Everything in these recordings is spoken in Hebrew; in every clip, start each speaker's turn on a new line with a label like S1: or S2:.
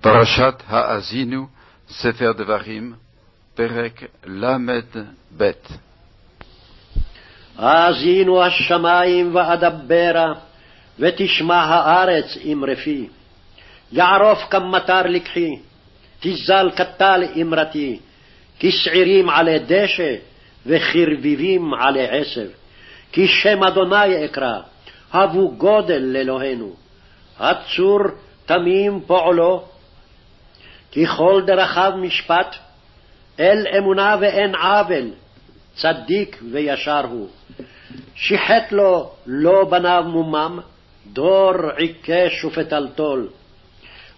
S1: פרשת האזינו, ספר דברים, פרק ל"ב.
S2: האזינו השמים ואדברה, ותשמע הארץ אמרפי. יערוף כמטר לקחי, תזל כטל אמרתי, כשעירים עלי דשא, וכרביבים עלי עשב. כי שם אדוני אקרא, הבו גודל לאלוהינו. הצור תמים פועלו, כי כל דרכיו משפט, אל אמונה ואין עוול, צדיק וישר הוא. שיחת לו לא בניו מומם, דור עיקש ופתלתול.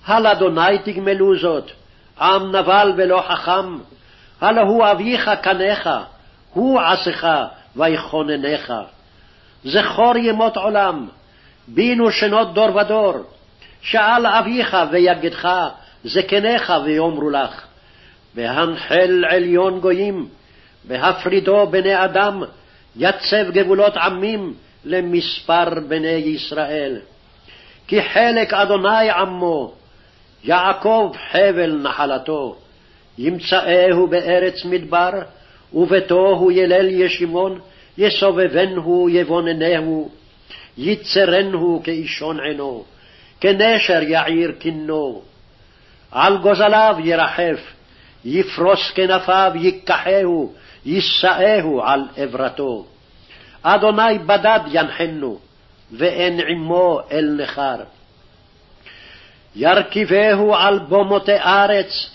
S2: הל אדוני תגמלו זאת, עם נבל ולא חכם, הלא הוא אביך קניך, הוא עשך ויכוננך. זכור ימות עולם, בינו שנות דור ודור, שאל אביך ויגדך, זקניך ויאמרו לך. והנחל עליון גויים, והפרידו בני אדם, יצב גבולות עמים למספר בני ישראל. כי חלק אדוני עמו, יעקב חבל נחלתו, ימצאהו בארץ מדבר, וביתו הוא ילל ישימון, יסובבנו יבוננהו, יצרנו כאישון עינו, כנשר יעיר כנו. על גוזליו ירחף, יפרוס כנפיו ייקחהו, יישאהו על עברתו. אדוני בדד ינחנו, ואין עמו אל נכר. ירכיבהו על במותי ארץ,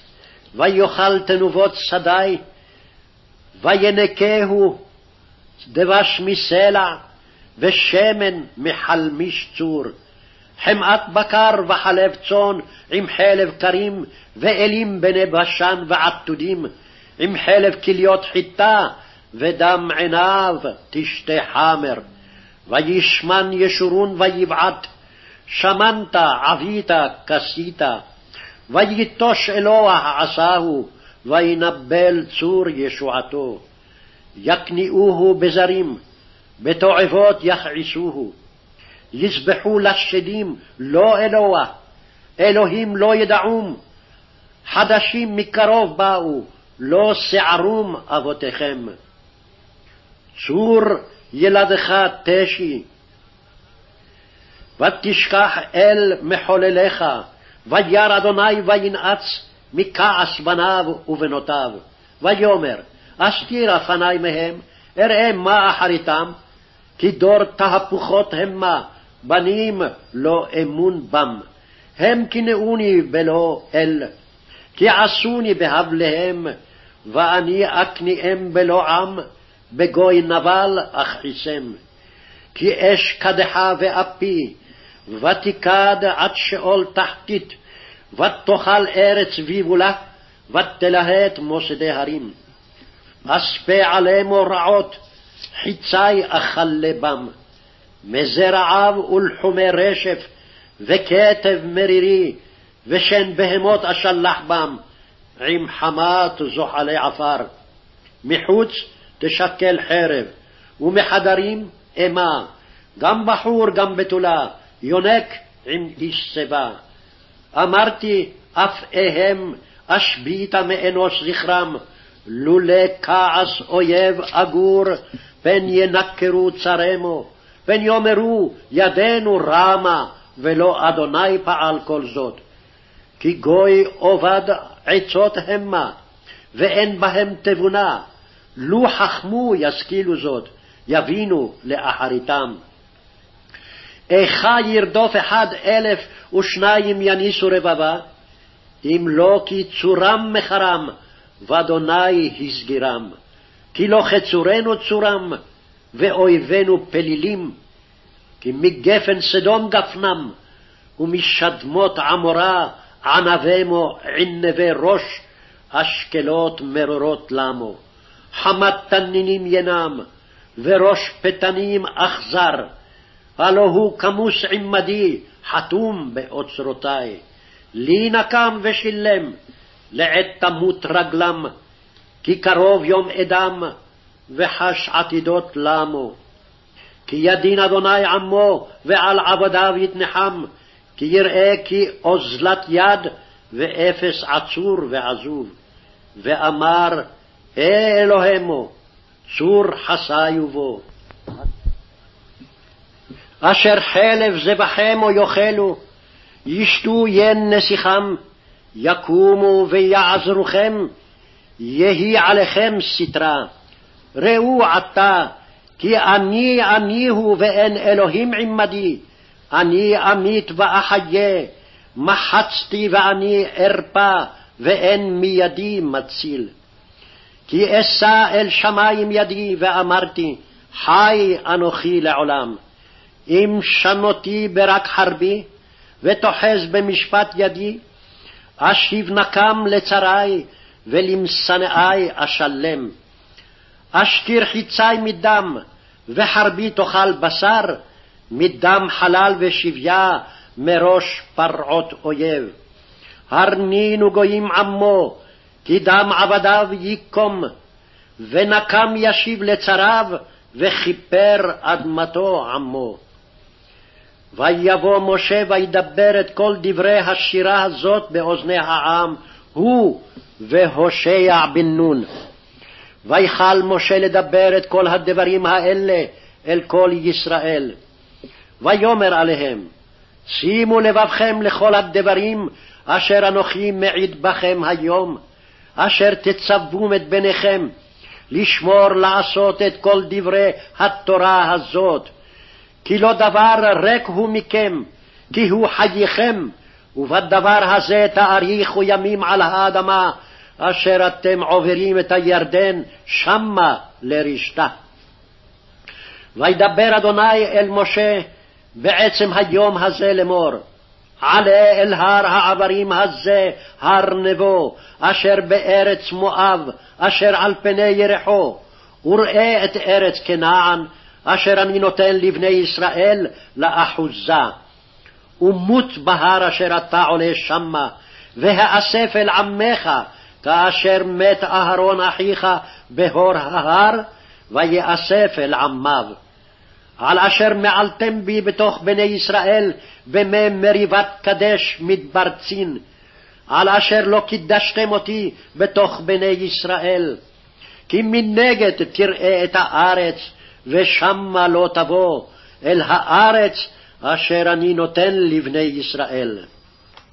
S2: ויאכל תנובות שדי, וינקהו דבש מסלע, ושמן מחלמיש צור. חמאת בקר וחלב צאן עם חלב קרים, ואלים בני בשן ועתודים, עם חלב כליות חיטה, ודם עיניו תשתה חמר. וישמן ישורון ויבעט, שמנת עבית כסית, ויטוש אלוה עשהו, וינבל צור ישועתו. יכניעוהו בזרים, בתועבות יכעסוהו. יזבחו לשדים, לא אלוה, אלוהים לא ידעום. חדשים מקרוב באו, לא שערום אבותיכם. צור ילדך תשי, ותשכח אל מחולליך, וירא אדוני וינאץ מכעס בניו ובנותיו. ויאמר, אסתיר פני מהם, אראה מה אחריתם, כי דור תהפוכות המה, בנים לא אמון בם. הם קינאוני בלא אל, כי עשוני בהבליהם, ואני אכניעם בלא עם, בגוי נבל אכחיסם. כי אש קדחה ואפי, ותיקד עד שאול תחתית, ותאכל ארץ ויבולה, ותלהט מוסדי הרים. אספה עליהם רעות, חיצי אכל לבם. מזה רעב ולחומי רשף, וכתב מרירי, ושן בהמות אשלח בם, עם חמת זוחלי עפר. מחוץ תשקל חרב, ומחדרים אימה, גם בחור גם בתולה, יונק עם איש שיבה. אמרתי, אף אהם אשביתה מאנוש זכרם, לולא כעס אויב אגור, פן ינקרו צרמו, פן יאמרו ידנו רמה, ולא אדוני פעל כל זאת. כי גוי עובד עצות המה, ואין בהם תבונה, לו חכמו ישכילו זאת, יבינו לאחריתם. איכה ירדוף אחד אלף ושניים יניסו רבבה, אם לא כי צורם מחרם, ואדוני הסגירם. כי לא חצורנו צורם, ואויבינו פלילים. כי מגפן סדום גפנם, ומשדמות עמורה ענבמו ענבי ראש, אשקלות מרורות למו. חמת תנינים ינם, וראש פתנים אכזר. הלא הוא כמוס עמדי, חתום באוצרותי. לי נקם ושילם, לעת תמות רגלם, כי קרוב יום אדם, וחש עתידות למו. כי ידין אדוני עמו, ועל עבדיו יתנחם, כי יראה כי אוזלת יד, ואפס עצור ועזוב, ואמר, אה אלוהימו, צור חסיו בו. אשר חלב זבחמו יאכלו, ישתו ין נסיכם, יקומו ויעזרוכם, יהי עליכם סטרה. ראו עתה, כי אני אני הוא ואין אלוהים עמדי, אני אמית ואחיה, מחצתי ואני ארפה, ואין מידי מציל. כי אשא אל שמים ידי, ואמרתי, חי אנוכי לעולם. אם שנותי ברק חרבי, ותוחז במשפט ידי, אשיב נקם לצרי, ולמשנאי אשלם. אשתיר חיצי מדם, וחרבי תאכל בשר, מדם חלל ושביה, מראש פרעות אויב. הרנינו גויים עמו, כי דם עבדיו ייקום, ונקם ישיב לצריו, וכיפר אדמתו עמו. ויבוא משה וידבר את כל דברי השירה הזאת באוזני העם, הוא והושע בן נון. ויכל משה לדבר את כל הדברים האלה אל כל ישראל. ויאמר עליהם, שימו לבבכם לכל הדברים אשר אנוכי מעיד בכם היום, אשר תצוום את בניכם, לשמור לעשות את כל דברי התורה הזאת. כי לא דבר ריק הוא מכם, כי הוא חייכם, ובדבר הזה תאריכו ימים על האדמה, אשר אתם עוברים את הירדן שמה לרשתה. וידבר אדוני אל משה בעצם היום הזה לאמור, עלה אל הר העברים הזה, הר נבו, אשר בארץ מואב, אשר על פני ירחו, וראה את ארץ כנען, אשר אני נותן לבני ישראל לאחוזה. ומות בהר אשר אתה עולה שמה, והאסף אל עמך, כאשר מת אהרון אחיך בהור ההר, ויאסף אל עמיו. על אשר מעלתם בי בתוך בני ישראל במי מריבת קדש מדבר צין, על אשר לא קידשתם אותי בתוך בני ישראל. כי מנגד תראה את הארץ, ושמה לא תבוא, אל הארץ אשר אני נותן לבני ישראל.